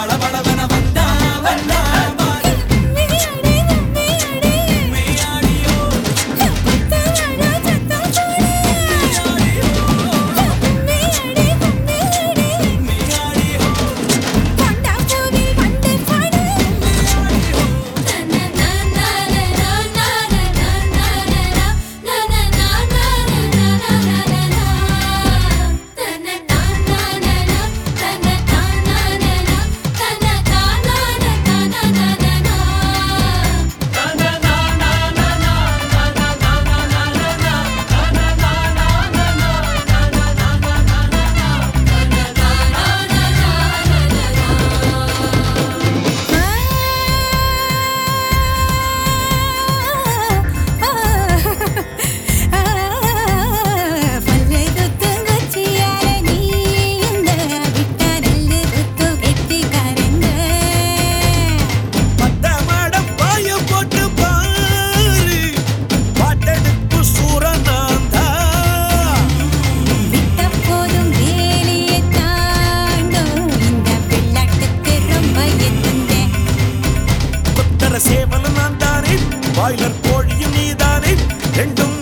பட சேவலும் பாய்லர் கோழியும் நீதானே? ரெண்டும்